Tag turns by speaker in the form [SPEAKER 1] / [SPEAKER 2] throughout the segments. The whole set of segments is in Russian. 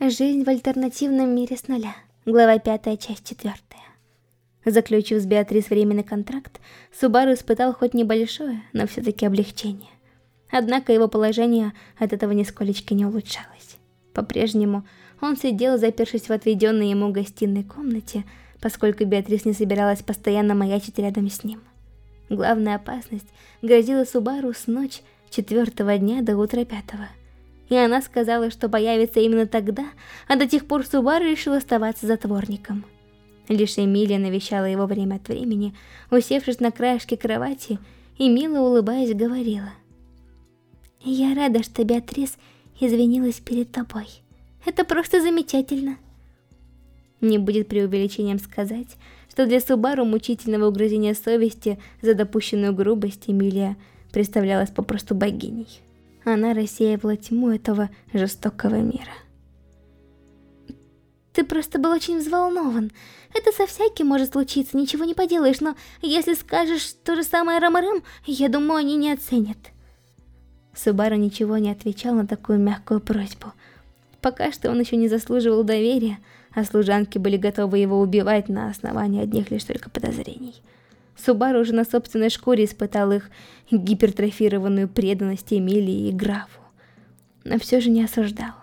[SPEAKER 1] Жизнь в альтернативном мире с нуля. Глава 5, часть 4. Заключив с Беатрис временный контракт, Субару испытал хоть небольшое, но все-таки облегчение. Однако его положение от этого нисколечко не улучшалось. По-прежнему он сидел, запершись в отведенной ему гостиной комнате, поскольку Беатрис не собиралась постоянно маячить рядом с ним. Главная опасность грозила Субару с ночь четвертого дня до утра пятого и она сказала, что появится именно тогда, а до тех пор Субару решил оставаться затворником. Лишь Эмилия навещала его время от времени, усевшись на краешке кровати, и мило улыбаясь говорила. «Я рада, что Беатрис извинилась перед тобой. Это просто замечательно». Не будет преувеличением сказать, что для Субару мучительного угрызения совести за допущенную грубость Эмилия представлялась попросту богиней она рассеивала тьму этого жестокого мира. Ты просто был очень взволнован. Это со всяким может случиться, ничего не поделаешь, но если скажешь то же самое Рамарам, я думаю, они не оценят. Субару ничего не отвечал на такую мягкую просьбу. Пока что он еще не заслуживал доверия, а служанки были готовы его убивать на основании одних лишь только подозрений. Субару уже на собственной шкуре испытал их гипертрофированную преданность Эмилии и графу. Но все же не осуждал.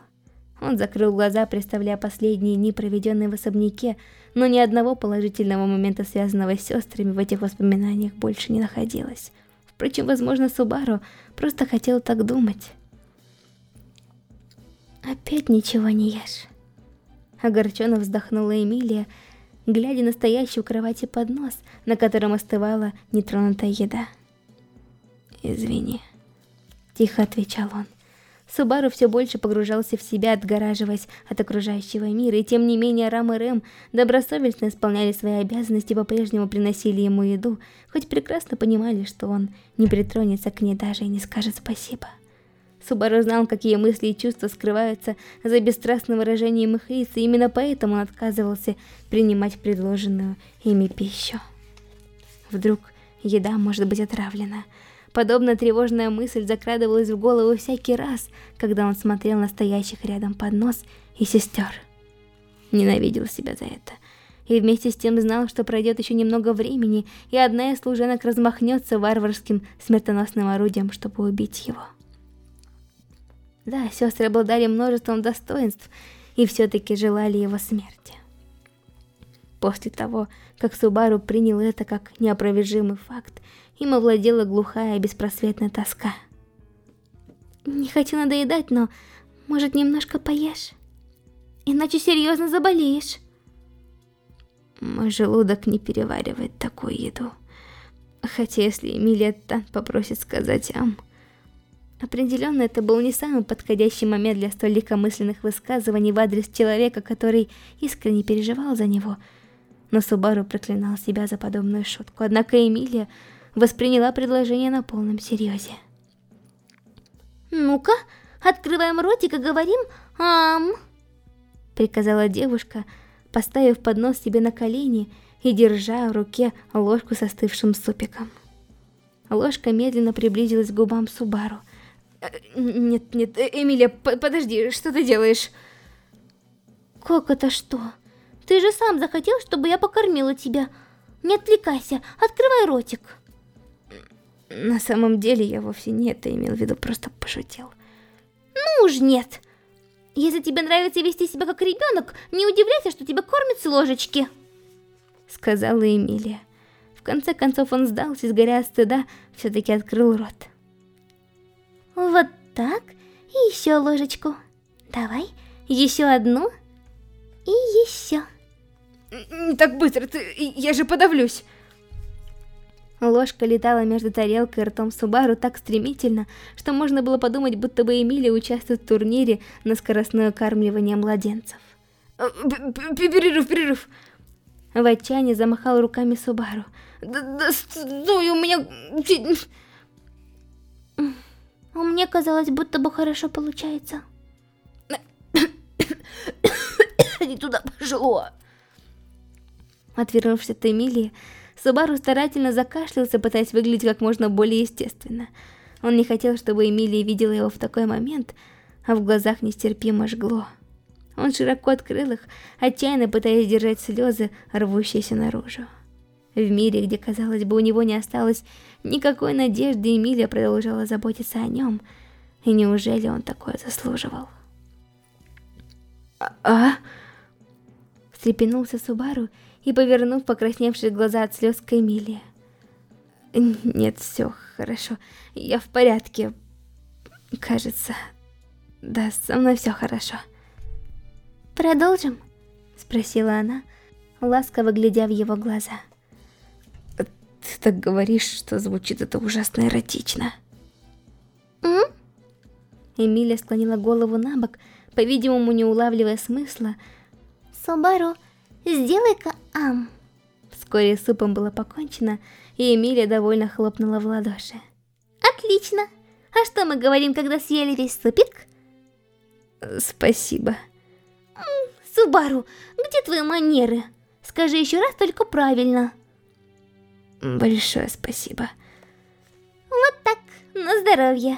[SPEAKER 1] Он закрыл глаза, представляя последние дни, проведенные в особняке, но ни одного положительного момента, связанного с сестрами, в этих воспоминаниях больше не находилось. Впрочем, возможно, Субару просто хотел так думать. «Опять ничего не ешь?» Огорченно вздохнула Эмилия, глядя на стоящий у кровати поднос, на котором остывала нетронутая еда. «Извини», — тихо отвечал он. Субару все больше погружался в себя, отгораживаясь от окружающего мира, и тем не менее Рам и Рэм добросовестно исполняли свои обязанности и по-прежнему приносили ему еду, хоть прекрасно понимали, что он не притронется к ней даже и не скажет спасибо. Субару знал, какие мысли и чувства скрываются за бесстрастным выражением их лиц, и именно поэтому он отказывался принимать предложенную ими пищу. Вдруг еда может быть отравлена. Подобная тревожная мысль закрадывалась в голову всякий раз, когда он смотрел на стоящих рядом поднос и сестер. Ненавидел себя за это. И вместе с тем знал, что пройдет еще немного времени, и одна из служанок размахнется варварским смертоносным орудием, чтобы убить его. Да, сестры обладали множеством достоинств и все-таки желали его смерти. После того, как Субару принял это как неопровержимый факт, им овладела глухая и беспросветная тоска. «Не хочу надоедать, но, может, немножко поешь? Иначе серьезно заболеешь». Мой желудок не переваривает такую еду. Хотя если Эмилия Тан попросит сказать «ам», Определенно, это был не самый подходящий момент для столь легкомысленных высказываний в адрес человека, который искренне переживал за него. Но Субару проклинал себя за подобную шутку, однако Эмилия восприняла предложение на полном серьезе. «Ну-ка, открываем ротик и говорим «ам», — приказала девушка, поставив поднос себе на колени и держа в руке ложку со остывшим супиком. Ложка медленно приблизилась к губам Субару — нет, нет, Эмилия, подожди, что ты делаешь? Как это что? Ты же сам захотел, чтобы я покормила тебя. Не отвлекайся, открывай ротик. На самом деле я вовсе не это имел в виду, просто пошутил. Ну уж нет. Если тебе нравится вести себя как ребенок, не удивляйся, что тебя кормят с ложечки. Сказала Эмилия. В конце концов он сдался, сгоря от стыда, все-таки открыл рот. Так. И еще ложечку. Давай, еще одну. И еще.
[SPEAKER 2] Не так быстро, ты... я же подавлюсь.
[SPEAKER 1] Ложка летала между тарелкой и ртом Субару так стремительно, что можно было подумать, будто бы Эмилия участвует в турнире на скоростное кормливание младенцев.
[SPEAKER 2] Э, перерыв, перерыв.
[SPEAKER 1] В отчаянии замахал руками Субару.
[SPEAKER 2] Да, да, стой, у меня...
[SPEAKER 1] А мне казалось, будто бы хорошо получается.
[SPEAKER 2] Не туда пошло.
[SPEAKER 1] Отвернувшись от Эмилии, Субару старательно закашлялся, пытаясь выглядеть как можно более естественно. Он не хотел, чтобы Эмилия видела его в такой момент, а в глазах нестерпимо жгло. Он широко открыл их, отчаянно пытаясь держать слезы, рвущиеся наружу. В мире, где, казалось бы, у него не осталось никакой надежды, Эмилия продолжала заботиться о нем. И неужели он такое заслуживал?
[SPEAKER 2] А? а?
[SPEAKER 1] Встрепенулся Субару и, повернув покрасневшие глаза от слез к Эмилии. Нет, все хорошо. Я в порядке. Кажется. Да, со мной все хорошо. Продолжим? Спросила она, ласково глядя в его глаза.
[SPEAKER 2] Ты так говоришь, что звучит это ужасно эротично.
[SPEAKER 1] М? Эмилия склонила голову на бок, по-видимому, не улавливая смысла. Субару, сделай-ка ам. Вскоре супом было покончено, и Эмилия довольно хлопнула в ладоши. Отлично! А что мы говорим, когда съели весь супик?
[SPEAKER 2] Спасибо.
[SPEAKER 1] Субару, где твои манеры? Скажи еще раз только правильно.
[SPEAKER 2] Большое спасибо.
[SPEAKER 1] Вот так, на здоровье.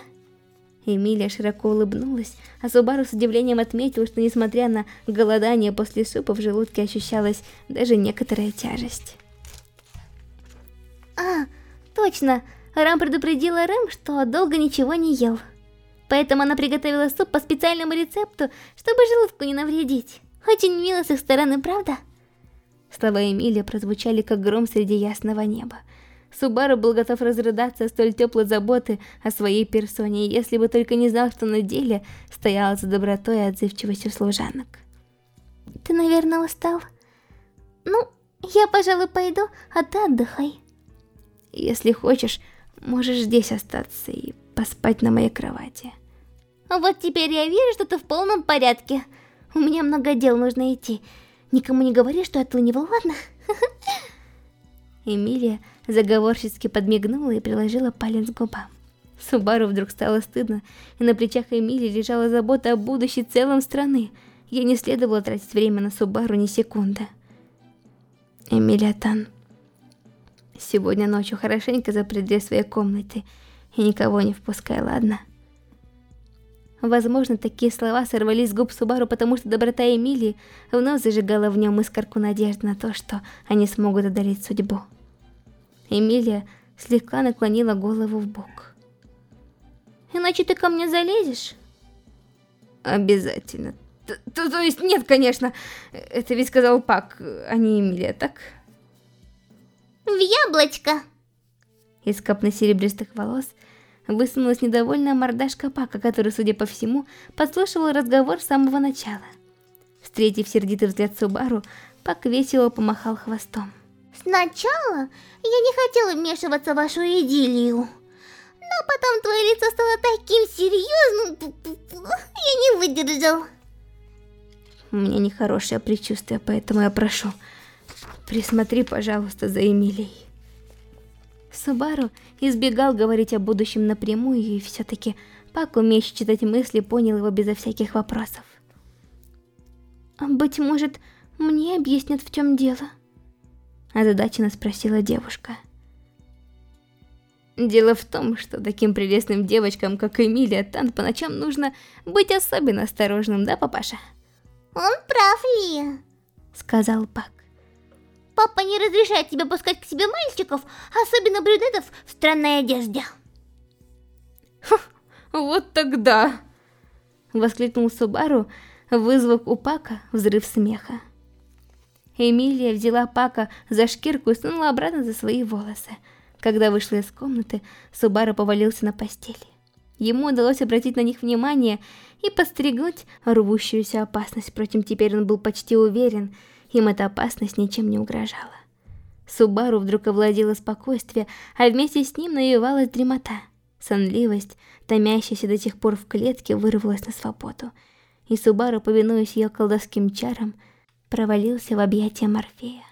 [SPEAKER 1] Эмилия широко улыбнулась, а Субару с удивлением отметил, что несмотря на голодание после супа в желудке ощущалась даже некоторая тяжесть. А, точно, Рам предупредила Рэм, что долго ничего не ел. Поэтому она приготовила суп по специальному рецепту, чтобы желудку не навредить. Очень мило с их стороны, правда? Слова Эмилии прозвучали, как гром среди ясного неба. Субару был готов разрыдаться столь теплой заботы о своей персоне, если бы только не знал, что на деле стоял за добротой и отзывчивостью служанок. «Ты, наверное, устал? Ну, я, пожалуй, пойду, а ты отдыхай». «Если хочешь, можешь здесь остаться и поспать на моей кровати». «Вот теперь я вижу, что ты в полном порядке. У меня много дел, нужно идти. Никому не говори, что я отлынивал, ладно?» Эмилия заговорчески подмигнула и приложила палец к губам. Субару вдруг стало стыдно, и на плечах Эмилии лежала забота о будущей целом страны. Ей не следовало тратить время на Субару ни секунды. Эмилия Тан, сегодня ночью хорошенько запри дверь своей комнаты и никого не впускай, ладно? Возможно, такие слова сорвались с губ Субару, потому что доброта Эмилии вновь зажигала в нем искорку надежды на то, что они смогут одолеть судьбу. Эмилия слегка наклонила голову в бок. «Иначе ты ко мне залезешь?»
[SPEAKER 2] «Обязательно. Т -то, то есть нет, конечно. Это ведь сказал Пак, а не Эмилия, так?»
[SPEAKER 1] «В яблочко!» Из копны серебристых волос высунулась недовольная мордашка Пака, который, судя по всему, подслушивал разговор с самого начала. Встретив сердитый взгляд Субару, Пак весело помахал хвостом. Сначала я не хотела вмешиваться в вашу идиллию. Но потом твое лицо стало таким серьезным, я не выдержал. У меня нехорошее предчувствие, поэтому я прошу, присмотри, пожалуйста, за Эмилией. Субару избегал говорить о будущем напрямую, и все-таки Пак, умеющий читать мысли, понял его безо всяких вопросов. «Быть может, мне объяснят, в чем дело?» озадаченно спросила девушка. Дело в том, что таким прелестным девочкам, как Эмилия Тан, по ночам нужно быть особенно осторожным, да, папаша? Он прав, Ли, сказал Пак. Папа не разрешает тебе пускать к себе мальчиков, особенно брюнетов в странной одежде.
[SPEAKER 2] вот тогда! Воскликнул Субару, вызвав у Пака взрыв смеха.
[SPEAKER 1] Эмилия взяла Пака за шкирку и сунула обратно за свои волосы. Когда вышла из комнаты, Субару повалился на постели. Ему удалось обратить на них внимание и постригнуть рвущуюся опасность, впрочем, теперь он был почти уверен, им эта опасность ничем не угрожала. Субару вдруг овладело спокойствие, а вместе с ним навевалась дремота. Сонливость, томящаяся до тех пор в клетке, вырвалась на свободу. И Субару, повинуясь ее колдовским чарам, провалился в объятия Морфея.